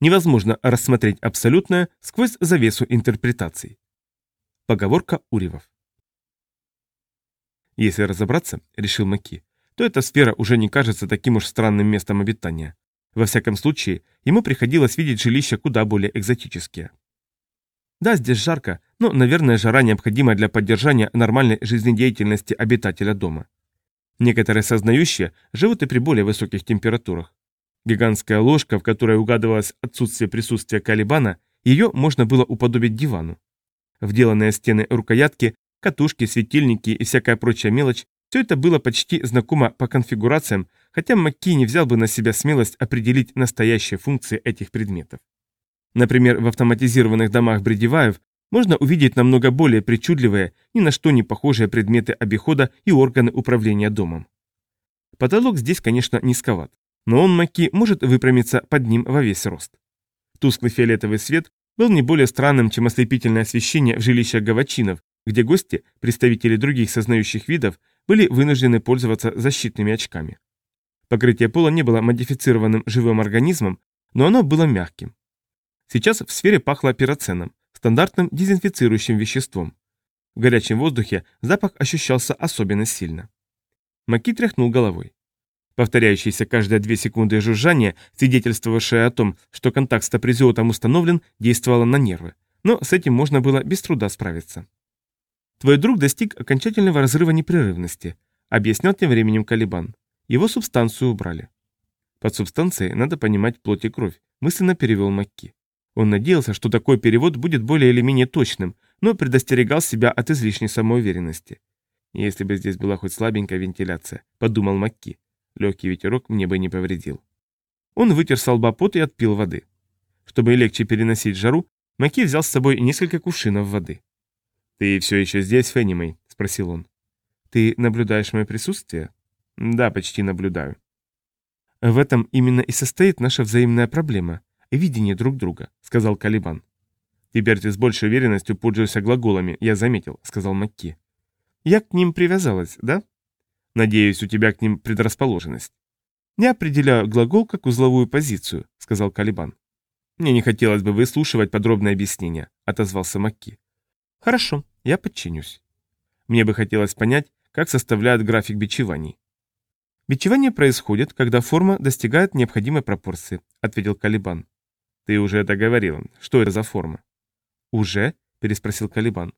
невозможно рассмотреть абсолютное сквозь завесу интерпретаций. Поговорка Уривов. Если разобраться, решил Маки, то эта сфера уже не кажется таким уж странным местом обитания. Во всяком случае, ему приходилось видеть жилища куда более экзотические. Да, здесь жарко, но, наверное, жара необходима для поддержания нормальной жизнедеятельности обитателя дома. Некоторые сознающие живут и при более высоких температурах. Гигантская ложка, в которой угадывалось отсутствие присутствия Калибана, ее можно было уподобить дивану. Вделанные стены рукоятки, катушки, светильники и всякая прочая мелочь – все это было почти знакомо по конфигурациям, хотя Макки не взял бы на себя смелость определить настоящие функции этих предметов. Например, в автоматизированных домах Бредиваев можно увидеть намного более причудливые, ни на что не похожие предметы обихода и органы управления домом. Потолок здесь, конечно, низковат но он, Маки, может выпрямиться под ним во весь рост. Тусклый фиолетовый свет был не более странным, чем ослепительное освещение в жилищах гавачинов, где гости, представители других сознающих видов, были вынуждены пользоваться защитными очками. Покрытие пола не было модифицированным живым организмом, но оно было мягким. Сейчас в сфере пахло пироценом, стандартным дезинфицирующим веществом. В горячем воздухе запах ощущался особенно сильно. Маки тряхнул головой. Повторяющееся каждые две секунды жужжание, свидетельствовавшее о том, что контакт с топризиотом установлен, действовало на нервы. Но с этим можно было без труда справиться. «Твой друг достиг окончательного разрыва непрерывности», объяснял тем временем Калибан. Его субстанцию убрали. Под субстанцией надо понимать плоть и кровь, мысленно перевел Макки. Он надеялся, что такой перевод будет более или менее точным, но предостерегал себя от излишней самоуверенности. «Если бы здесь была хоть слабенькая вентиляция», — подумал Макки. Легкий ветерок мне бы не повредил. Он вытер с пот и отпил воды. Чтобы легче переносить жару, Маки взял с собой несколько кувшинов воды. «Ты все еще здесь, Феннимей?» – спросил он. «Ты наблюдаешь мое присутствие?» «Да, почти наблюдаю». «В этом именно и состоит наша взаимная проблема – видение друг друга», – сказал Калибан. «Теперь ты с большей уверенностью пользуешься глаголами, я заметил», – сказал Макки. «Я к ним привязалась, да?» Надеюсь, у тебя к ним предрасположенность. Не определяю глагол как узловую позицию, сказал Калибан. Мне не хотелось бы выслушивать подробное объяснение, отозвался Макки. Хорошо, я подчинюсь. Мне бы хотелось понять, как составляют график бичеваний. Бичевание происходит, когда форма достигает необходимой пропорции, ответил Калибан. Ты уже это говорил. Что это за форма? Уже? переспросил Калибан.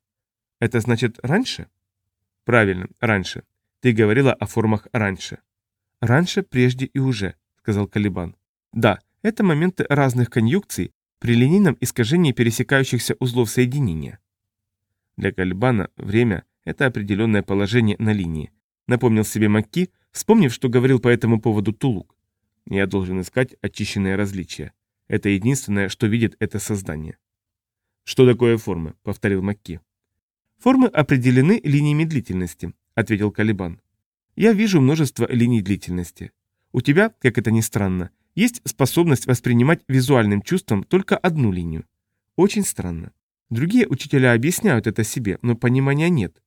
Это значит раньше? Правильно, раньше. Ты говорила о формах раньше. Раньше, прежде и уже, сказал Калибан. Да, это моменты разных конъюнкций при линейном искажении пересекающихся узлов соединения. Для Калибана время – это определенное положение на линии. Напомнил себе Макки, вспомнив, что говорил по этому поводу Тулук. Я должен искать очищенные различия. Это единственное, что видит это создание. «Что такое формы?» – повторил Макки. Формы определены линиями длительности, — ответил Калибан. «Я вижу множество линий длительности. У тебя, как это ни странно, есть способность воспринимать визуальным чувством только одну линию. Очень странно. Другие учителя объясняют это себе, но понимания нет.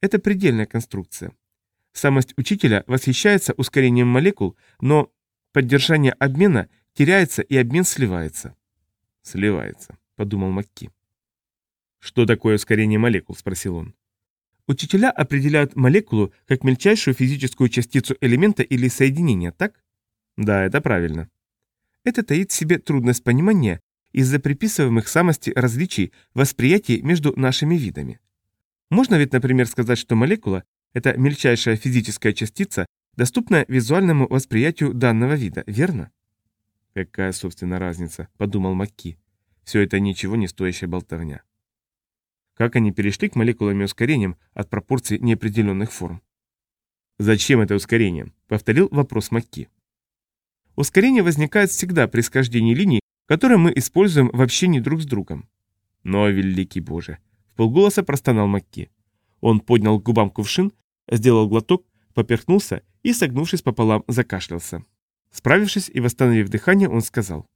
Это предельная конструкция. Самость учителя восхищается ускорением молекул, но поддержание обмена теряется и обмен сливается. «Сливается», — подумал Макки. «Что такое ускорение молекул?» — спросил он. Учителя определяют молекулу как мельчайшую физическую частицу элемента или соединения, так? Да, это правильно. Это таит в себе трудность понимания из-за приписываемых самости различий восприятий между нашими видами. Можно ведь, например, сказать, что молекула – это мельчайшая физическая частица, доступная визуальному восприятию данного вида, верно? Какая, собственно, разница, подумал Макки. Все это ничего не стоящая болтовня как они перешли к молекулам и ускорениям от пропорций неопределенных форм. «Зачем это ускорение?» — повторил вопрос Макки. Ускорение возникает всегда при схождении линий, которые мы используем в общении друг с другом. Но, великий Боже, в полголоса простонал Макки. Он поднял к губам кувшин, сделал глоток, поперхнулся и, согнувшись пополам, закашлялся. Справившись и восстановив дыхание, он сказал.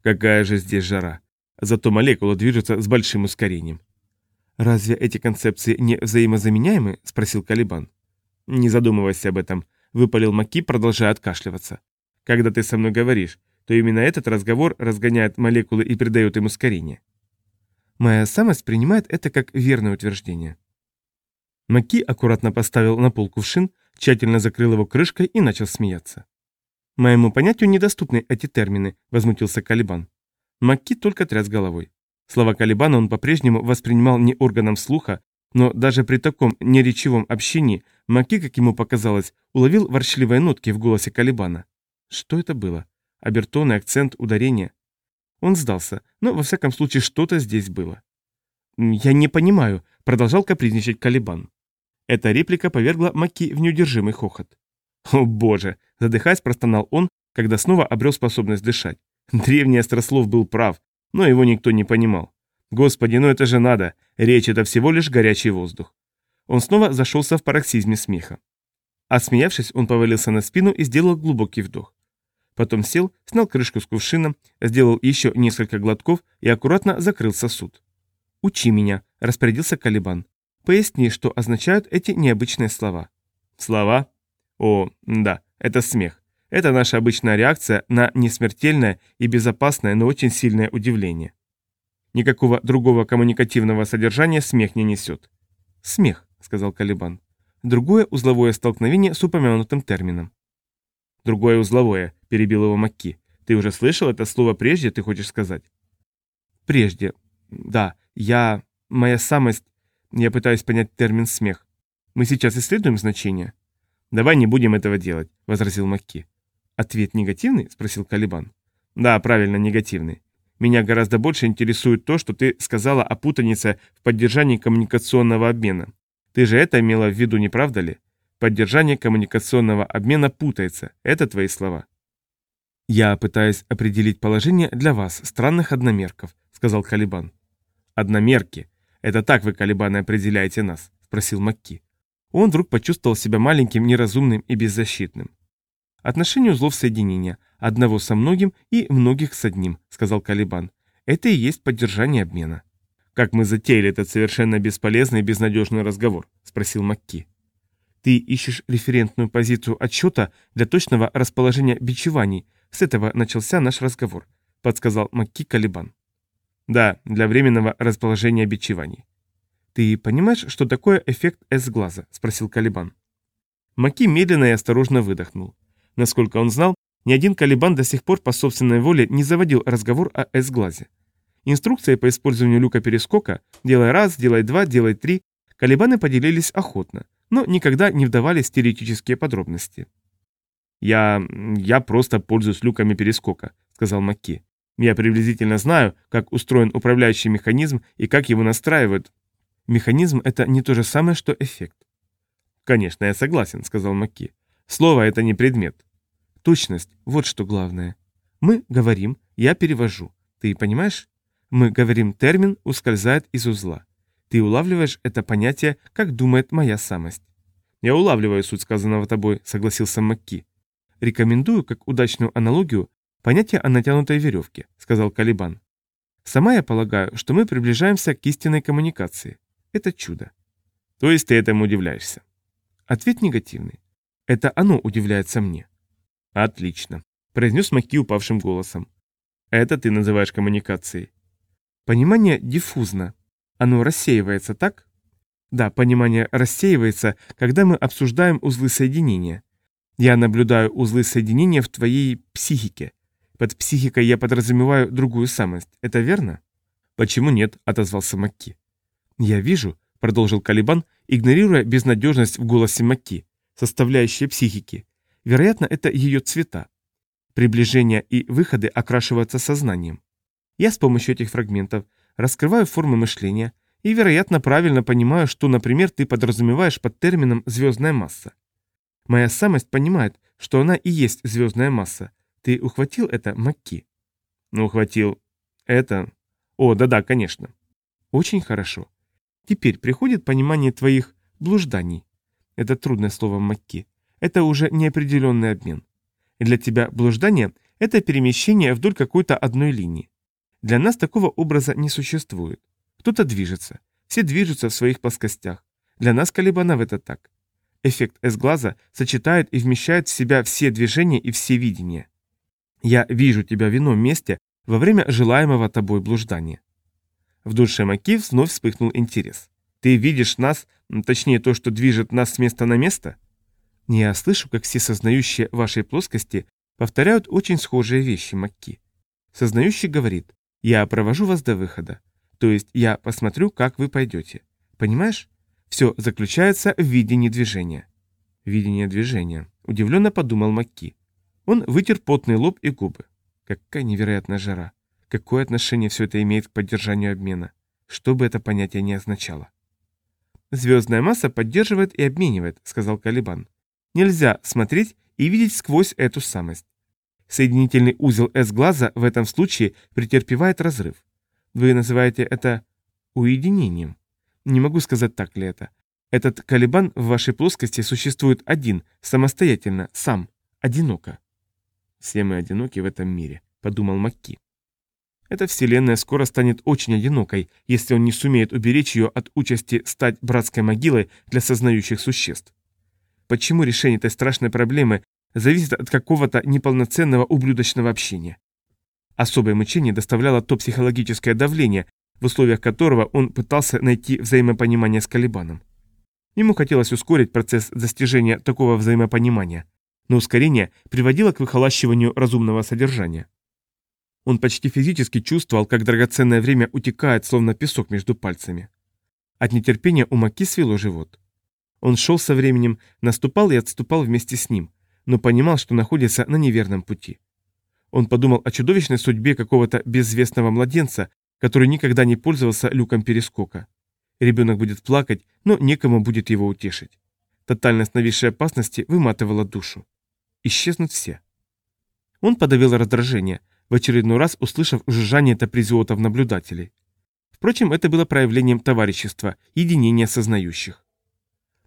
«Какая же здесь жара! Зато молекулы движутся с большим ускорением. «Разве эти концепции не взаимозаменяемы?» – спросил Калибан. «Не задумывайся об этом», – выпалил Маки, продолжая откашливаться. «Когда ты со мной говоришь, то именно этот разговор разгоняет молекулы и придает им ускорение. Моя самость принимает это как верное утверждение. Маки аккуратно поставил на пол кувшин, тщательно закрыл его крышкой и начал смеяться. «Моему понятию недоступны эти термины», — возмутился Калибан. Макки только тряс головой. Слова Калибана он по-прежнему воспринимал не органом слуха, но даже при таком неречевом общении Маки, как ему показалось, уловил ворчливые нотки в голосе Калибана. Что это было? Обертоны, акцент, ударение? Он сдался, но во всяком случае что-то здесь было. «Я не понимаю», — продолжал капризничать Калибан. Эта реплика повергла Маки в неудержимый хохот. «О боже!» – задыхаясь, простонал он, когда снова обрел способность дышать. Древний Острослов был прав, но его никто не понимал. Господи, ну это же надо, речь это всего лишь горячий воздух. Он снова зашелся в пароксизме смеха. Осмеявшись, он повалился на спину и сделал глубокий вдох. Потом сел, снял крышку с кувшином, сделал еще несколько глотков и аккуратно закрыл сосуд. «Учи меня», – распорядился Калибан. «Поясни, что означают эти необычные слова». «Слова? О, да, это смех. Это наша обычная реакция на несмертельное и безопасное, но очень сильное удивление. Никакого другого коммуникативного содержания смех не несет. «Смех», — сказал Калибан. «Другое узловое столкновение с упомянутым термином». «Другое узловое», — перебил его Макки. «Ты уже слышал это слово прежде, ты хочешь сказать?» «Прежде. Да, я... Моя самость... Я пытаюсь понять термин «смех». Мы сейчас исследуем значение?» «Давай не будем этого делать», — возразил Макки. «Ответ негативный?» – спросил Калибан. «Да, правильно, негативный. Меня гораздо больше интересует то, что ты сказала о путанице в поддержании коммуникационного обмена. Ты же это имела в виду, не правда ли? Поддержание коммуникационного обмена путается. Это твои слова». «Я пытаюсь определить положение для вас, странных одномерков», — сказал Калибан. «Одномерки. Это так вы, Калибаны, определяете нас?» — спросил Макки. Он вдруг почувствовал себя маленьким, неразумным и беззащитным. Отношение узлов соединения, одного со многим и многих с одним, сказал Калибан. Это и есть поддержание обмена. Как мы затеяли этот совершенно бесполезный и безнадежный разговор, спросил Макки. Ты ищешь референтную позицию отсчета для точного расположения бичеваний. С этого начался наш разговор, подсказал Макки Калибан. Да, для временного расположения бичеваний. Ты понимаешь, что такое эффект S-глаза? спросил Калибан. Маки медленно и осторожно выдохнул. Насколько он знал, ни один Калибан до сих пор по собственной воле не заводил разговор о S-глазе. Инструкции по использованию люка перескока «делай раз», «делай два», «делай три» Калибаны поделились охотно, но никогда не вдавались в теоретические подробности. «Я... я просто пользуюсь люками перескока», — сказал Макки. «Я приблизительно знаю, как устроен управляющий механизм и как его настраивают». «Механизм — это не то же самое, что эффект». «Конечно, я согласен», — сказал Макки. «Слово — это не предмет. Точность – вот что главное. Мы говорим, я перевожу. Ты понимаешь? Мы говорим, термин ускользает из узла. Ты улавливаешь это понятие, как думает моя самость. Я улавливаю суть сказанного тобой, согласился Макки. Рекомендую, как удачную аналогию, понятие о натянутой веревке, сказал Калибан. Сама я полагаю, что мы приближаемся к истинной коммуникации. Это чудо. То есть ты этому удивляешься? Ответ негативный. Это оно удивляется мне. «Отлично», — произнес Маки упавшим голосом. «Это ты называешь коммуникацией». «Понимание диффузно. Оно рассеивается, так?» «Да, понимание рассеивается, когда мы обсуждаем узлы соединения. Я наблюдаю узлы соединения в твоей психике. Под психикой я подразумеваю другую самость. Это верно?» «Почему нет?» — отозвался Макки. «Я вижу», — продолжил Калибан, игнорируя безнадежность в голосе Макки, составляющая психики. Вероятно, это ее цвета. Приближения и выходы окрашиваются сознанием. Я с помощью этих фрагментов раскрываю формы мышления и, вероятно, правильно понимаю, что, например, ты подразумеваешь под термином «звездная масса». Моя самость понимает, что она и есть звездная масса. Ты ухватил это, Макки? Ну, ухватил. Это... О, да-да, конечно. Очень хорошо. Теперь приходит понимание твоих блужданий. Это трудное слово, Макки. Это уже неопределенный обмен. Для тебя блуждание – это перемещение вдоль какой-то одной линии. Для нас такого образа не существует. Кто-то движется, все движутся в своих плоскостях. Для нас Калибанов это так. Эффект S-глаза сочетает и вмещает в себя все движения и все видения. Я вижу тебя в ином месте во время желаемого тобой блуждания. В душе Маки вновь вспыхнул интерес. Ты видишь нас, точнее то, что движет нас с места на место? Не я слышу, как все сознающие вашей плоскости повторяют очень схожие вещи Макки. Сознающий говорит, я провожу вас до выхода. То есть я посмотрю, как вы пойдете. Понимаешь? Все заключается в видении движения. Видение движения. Удивленно подумал Макки. Он вытер потный лоб и губы. Какая невероятная жара. Какое отношение все это имеет к поддержанию обмена? Что бы это понятие ни означало. «Звездная масса поддерживает и обменивает», — сказал Калибан. «Нельзя смотреть и видеть сквозь эту самость. Соединительный узел S-глаза в этом случае претерпевает разрыв. Вы называете это уединением. Не могу сказать, так ли это. Этот колебан в вашей плоскости существует один, самостоятельно, сам, одиноко. «Все мы одиноки в этом мире», — подумал Макки. Эта вселенная скоро станет очень одинокой, если он не сумеет уберечь ее от участи стать братской могилой для сознающих существ. Почему решение этой страшной проблемы зависит от какого-то неполноценного ублюдочного общения? Особое мучение доставляло то психологическое давление, в условиях которого он пытался найти взаимопонимание с Калибаном. Ему хотелось ускорить процесс достижения такого взаимопонимания, но ускорение приводило к выхолащиванию разумного содержания. Он почти физически чувствовал, как драгоценное время утекает, словно песок между пальцами. От нетерпения у Маки свело живот. Он шел со временем, наступал и отступал вместе с ним, но понимал, что находится на неверном пути. Он подумал о чудовищной судьбе какого-то безвестного младенца, который никогда не пользовался люком перескока. Ребенок будет плакать, но некому будет его утешить. Тотальность нависшей опасности выматывала душу. Исчезнут все. Он подавил раздражение, в очередной раз услышав жужжание топризиотов наблюдателей. Впрочем, это было проявлением товарищества, единения сознающих.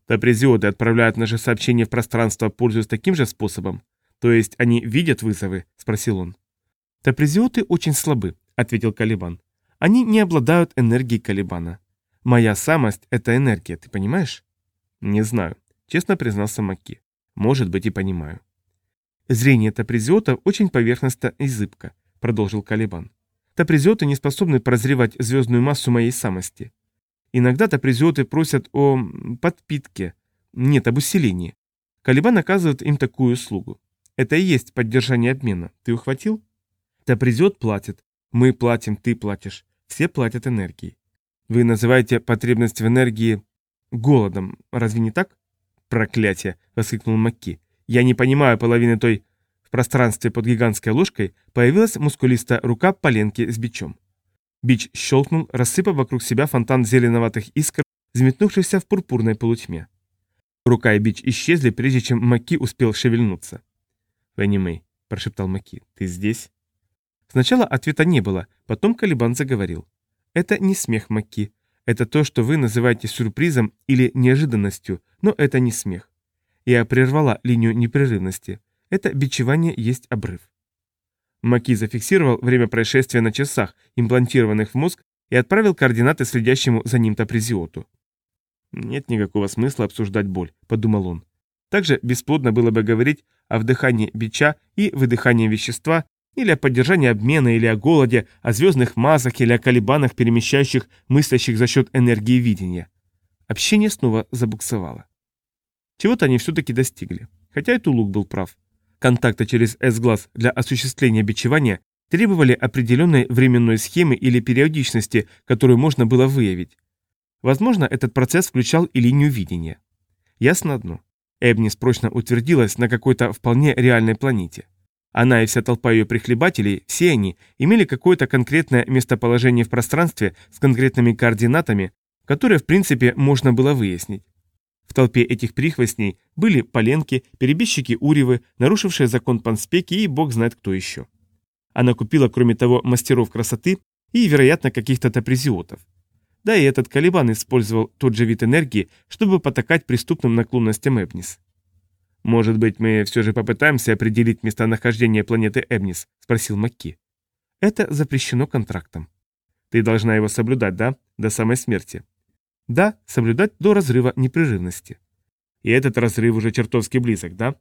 Топризиоты отправляют наши сообщения в пространство, пользуясь таким же способом? То есть они видят вызовы? Спросил он. Топризиоты очень слабы, ответил Калибан. Они не обладают энергией Калибана. Моя самость — это энергия, ты понимаешь? Не знаю, честно признался Маки. Может быть и понимаю. Зрение топризиотов очень поверхностно и зыбко, продолжил Калибан. Топризиоты не способны прозревать звездную массу моей самости. Иногда топризиоты просят о подпитке, нет, об усилении. Калибан оказывает им такую услугу. Это и есть поддержание обмена. Ты ухватил? Топризиот платит. Мы платим, ты платишь. Все платят энергией. Вы называете потребность в энергии голодом, разве не так? Проклятие, воскликнул Макки. Я не понимаю половины той... В пространстве под гигантской ложкой появилась мускулистая рука поленки с бичом. Бич щелкнул, рассыпав вокруг себя фонтан зеленоватых искр, взметнувшихся в пурпурной полутьме. Рука и бич исчезли, прежде чем Маки успел шевельнуться. «Фенни Мэй», — прошептал Маки, — «ты здесь?» Сначала ответа не было, потом Калибан заговорил. «Это не смех Маки. Это то, что вы называете сюрпризом или неожиданностью, но это не смех. Я прервала линию непрерывности. Это бичевание есть обрыв. Маки зафиксировал время происшествия на часах, имплантированных в мозг, и отправил координаты следящему за ним топризиоту. «Нет никакого смысла обсуждать боль», — подумал он. Также бесплодно было бы говорить о вдыхании бича и выдыхании вещества, или о поддержании обмена, или о голоде, о звездных массах или о колебанах, перемещающих мыслящих за счет энергии видения. Общение снова забуксовало. Чего-то они все-таки достигли. Хотя и Тулук был прав. Контакты через S-глаз для осуществления бичевания требовали определенной временной схемы или периодичности, которую можно было выявить. Возможно, этот процесс включал и линию видения. Ясно одно. Эбнис прочно утвердилась на какой-то вполне реальной планете. Она и вся толпа ее прихлебателей, все они, имели какое-то конкретное местоположение в пространстве с конкретными координатами, которые в принципе можно было выяснить. В толпе этих прихвостней были поленки, перебежчики Уревы, нарушившие закон Панспеки и бог знает кто еще. Она купила, кроме того, мастеров красоты и, вероятно, каких-то топризиотов. Да и этот Калибан использовал тот же вид энергии, чтобы потакать преступным наклонностям Эбнис. «Может быть, мы все же попытаемся определить местонахождение планеты Эбнис?» – спросил Макки. «Это запрещено контрактом». «Ты должна его соблюдать, да? До самой смерти?» Да, соблюдать до разрыва непрерывности. И этот разрыв уже чертовски близок, да?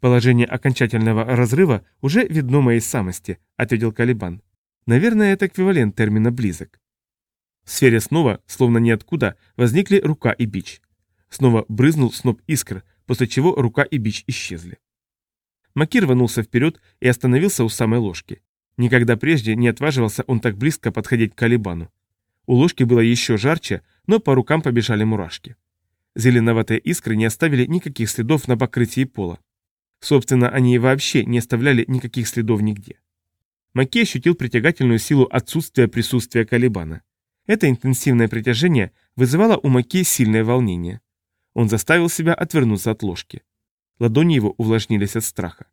Положение окончательного разрыва уже видно моей самости, ответил Калибан. Наверное, это эквивалент термина «близок». В сфере снова, словно ниоткуда, возникли рука и бич. Снова брызнул сноп искр, после чего рука и бич исчезли. Маки рванулся вперед и остановился у самой ложки. Никогда прежде не отваживался он так близко подходить к Калибану. У ложки было еще жарче, но по рукам побежали мурашки. Зеленоватые искры не оставили никаких следов на покрытии пола. Собственно, они и вообще не оставляли никаких следов нигде. Маки ощутил притягательную силу отсутствия присутствия Калибана. Это интенсивное притяжение вызывало у Маки сильное волнение. Он заставил себя отвернуться от ложки. Ладони его увлажнились от страха.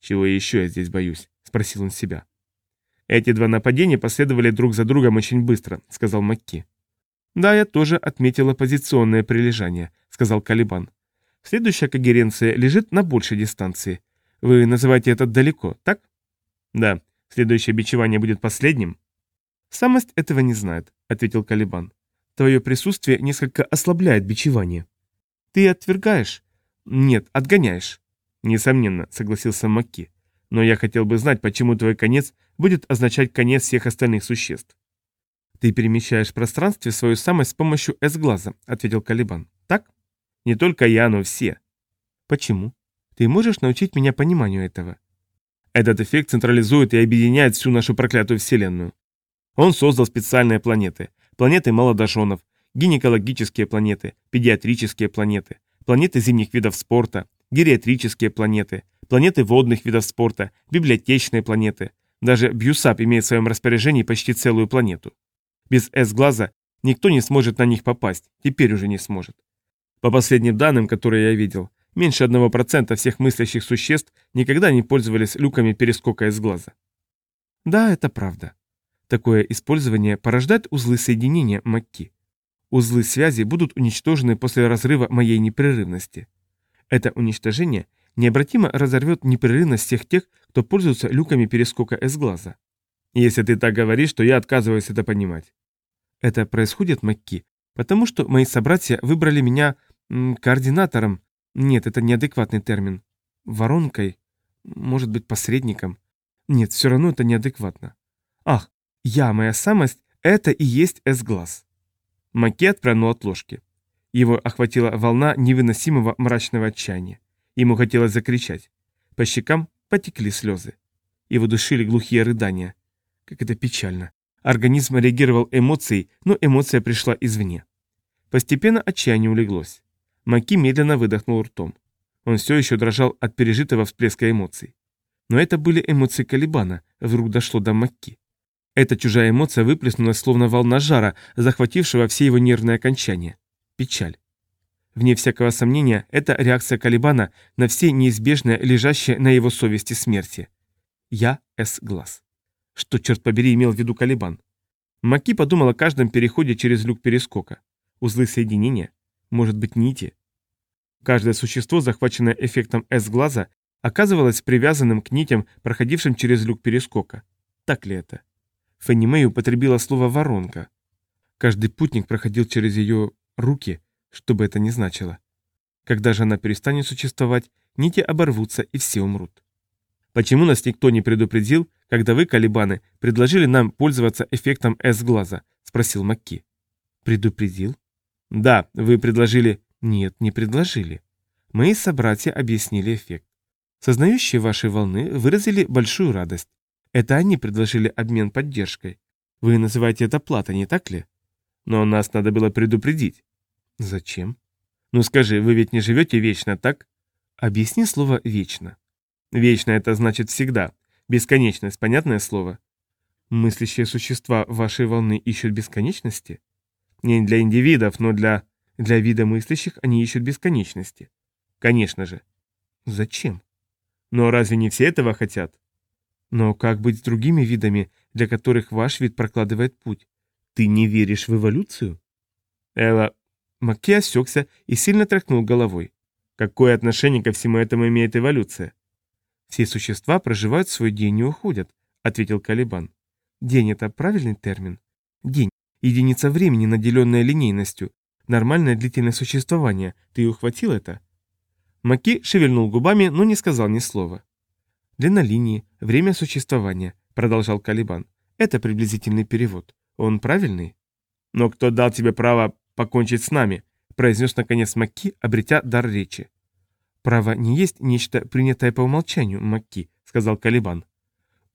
«Чего еще я здесь боюсь?» – спросил он себя. «Эти два нападения последовали друг за другом очень быстро», – сказал Макки. «Да, я тоже отметила позиционное прилежание», – сказал Калибан. «Следующая когеренция лежит на большей дистанции. Вы называете это далеко, так?» «Да. Следующее бичевание будет последним?» «Самость этого не знает», — ответил Калибан. «Твое присутствие несколько ослабляет бичевание». «Ты отвергаешь?» «Нет, отгоняешь». «Несомненно», — согласился Макки. «Но я хотел бы знать, почему твой конец будет означать конец всех остальных существ». «Ты перемещаешь в пространстве свою самость с помощью S-глаза», — ответил Калибан. «Так?» «Не только я, но все». «Почему? Ты можешь научить меня пониманию этого?» «Этот эффект централизует и объединяет всю нашу проклятую Вселенную. Он создал специальные планеты, планеты молодоженов, гинекологические планеты, педиатрические планеты, планеты зимних видов спорта, гериатрические планеты, планеты водных видов спорта, библиотечные планеты. Даже Бьюсап имеет в своем распоряжении почти целую планету. Без С-глаза никто не сможет на них попасть, теперь уже не сможет. По последним данным, которые я видел, меньше 1% всех мыслящих существ никогда не пользовались люками перескока С-глаза. Да, это правда. Такое использование порождает узлы соединения Макки. Узлы связи будут уничтожены после разрыва моей непрерывности. Это уничтожение необратимо разорвет непрерывность всех тех, кто пользуется люками перескока S-глаза. Если ты так говоришь, то я отказываюсь это понимать. Это происходит, Макки, потому что мои собратья выбрали меня координатором. Нет, это неадекватный термин. Воронкой. Может быть, посредником. Нет, все равно это неадекватно. Ах, я, моя самость, это и есть S-глаз. Макет отпрянул от ложки. Его охватила волна невыносимого мрачного отчаяния. Ему хотелось закричать. По щекам потекли слезы. Его душили глухие рыдания. Как это печально. Организм реагировал эмоцией, но эмоция пришла извне. Постепенно отчаяние улеглось. Маки медленно выдохнул ртом. Он все еще дрожал от пережитого всплеска эмоций. Но это были эмоции Калибана, вдруг дошло до Макки. Эта чужая эмоция выплеснулась, словно волна жара, захватившего все его нервные окончания. Печаль. Вне всякого сомнения, это реакция Калибана на все неизбежное, лежащее на его совести смерти. Я С. Глаз. Что, черт побери, имел в виду Калибан? Маки подумал о каждом переходе через люк перескока. Узлы соединения? Может быть, нити? Каждое существо, захваченное эффектом С-глаза, оказывалось привязанным к нитям, проходившим через люк перескока. Так ли это? Фенни Мэй употребила слово «воронка». Каждый путник проходил через ее руки, что бы это ни значило. Когда же она перестанет существовать, нити оборвутся и все умрут. Почему нас никто не предупредил, когда вы, Калибаны, предложили нам пользоваться эффектом S-глаза? Спросил Макки. Предупредил? Да, вы предложили... Нет, не предложили. Мои собратья объяснили эффект. Сознающие вашей волны выразили большую радость. Это они предложили обмен поддержкой. Вы называете это плата, не так ли? Но нас надо было предупредить. Зачем? Ну скажи, вы ведь не живете вечно, так? Объясни слово «вечно». Вечно это значит всегда. Бесконечность, понятное слово? Мыслящие существа вашей волны ищут бесконечности? Не для индивидов, но для... Для вида мыслящих они ищут бесконечности. Конечно же. Зачем? Но разве не все этого хотят? Но как быть с другими видами, для которых ваш вид прокладывает путь? Ты не веришь в эволюцию? Элла... Макки осекся и сильно тряхнул головой. Какое отношение ко всему этому имеет эволюция? Все существа проживают свой день и уходят, ответил Калибан. День — это правильный термин? День — единица времени, наделенная линейностью, нормальное длительное существование. Ты ухватил это? Маки шевельнул губами, но не сказал ни слова. «Длина линии, время существования», — продолжал Калибан. «Это приблизительный перевод. Он правильный?» «Но кто дал тебе право покончить с нами?» — произнес наконец Макки, обретя дар речи. «Право не есть нечто принятое по умолчанию, Макки», — сказал Калибан.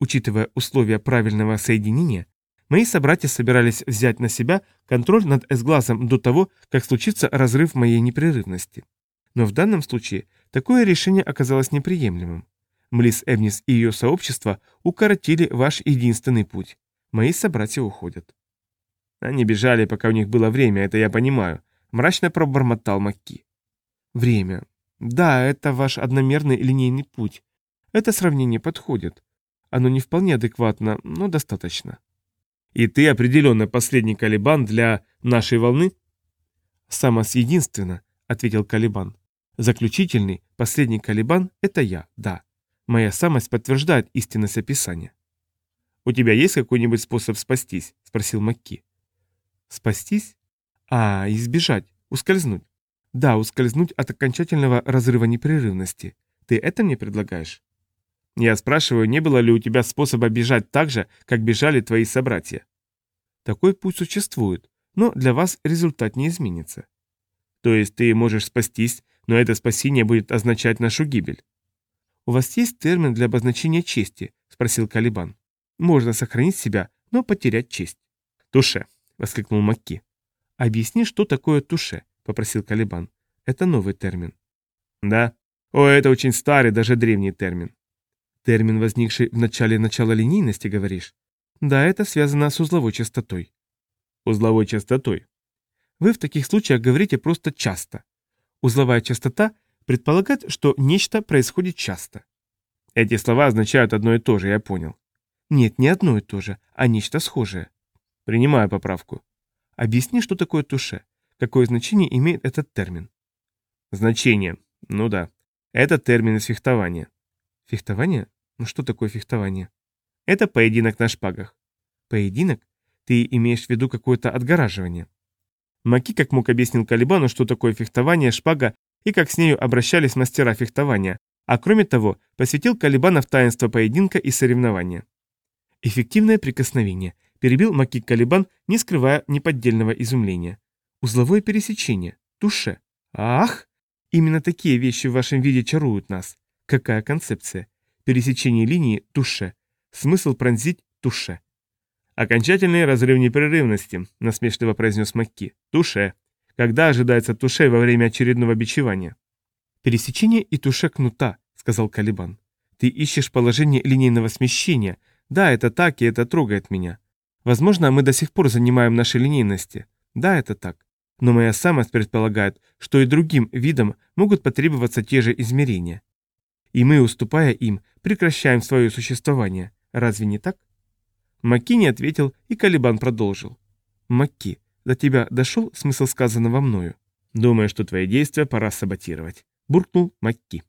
«Учитывая условия правильного соединения, мои собратья собирались взять на себя контроль над Эсглазом до того, как случится разрыв моей непрерывности. Но в данном случае такое решение оказалось неприемлемым. Млис Эбнис и ее сообщество укоротили ваш единственный путь. Мои собратья уходят. Они бежали, пока у них было время, это я понимаю. Мрачно пробормотал Макки. Время. Да, это ваш одномерный линейный путь. Это сравнение подходит. Оно не вполне адекватно, но достаточно. И ты определенно последний Калибан для нашей волны? Самос единственно, ответил Калибан. Заключительный, последний Калибан – это я, да. Моя самость подтверждает истинность описания. «У тебя есть какой-нибудь способ спастись?» – спросил Макки. «Спастись? А, избежать, ускользнуть. Да, ускользнуть от окончательного разрыва непрерывности. Ты это мне предлагаешь?» «Я спрашиваю, не было ли у тебя способа бежать так же, как бежали твои собратья?» «Такой путь существует, но для вас результат не изменится». «То есть ты можешь спастись, но это спасение будет означать нашу гибель?» «У вас есть термин для обозначения чести?» – спросил Калибан. «Можно сохранить себя, но потерять честь». «Туше», – воскликнул Макки. «Объясни, что такое туше», – попросил Калибан. «Это новый термин». «Да? О, это очень старый, даже древний термин». «Термин, возникший в начале начала линейности, говоришь?» «Да, это связано с узловой частотой». «Узловой частотой?» «Вы в таких случаях говорите просто часто. Узловая частота – предполагает, что нечто происходит часто. Эти слова означают одно и то же, я понял. Нет, не одно и то же, а нечто схожее. Принимаю поправку. Объясни, что такое туше. Какое значение имеет этот термин? Значение. Ну да. Это термин из фехтования. Фехтование? Ну что такое фехтование? Это поединок на шпагах. Поединок? Ты имеешь в виду какое-то отгораживание? Маки как мог объяснил Калибану, что такое фехтование, шпага и как с нею обращались мастера фехтования, а кроме того, посвятил Калибана в таинство поединка и соревнования. Эффективное прикосновение. Перебил Макик Калибан, не скрывая неподдельного изумления. Узловое пересечение. Туше. Ах! Именно такие вещи в вашем виде чаруют нас. Какая концепция? Пересечение линии – туше. Смысл пронзить – туше. «Окончательный разрыв непрерывности», – насмешливо произнес Макки. «Туше». Когда ожидается туше во время очередного бичевания? Пересечение и туше кнута, сказал Калибан. Ты ищешь положение линейного смещения. Да, это так, и это трогает меня. Возможно, мы до сих пор занимаем наши линейности. Да, это так. Но моя самость предполагает, что и другим видам могут потребоваться те же измерения. И мы, уступая им, прекращаем свое существование. Разве не так? Макки не ответил, и Калибан продолжил. Макки, до тебя дошел смысл сказанного мною? Думаю, что твои действия пора саботировать. Буркнул Макки.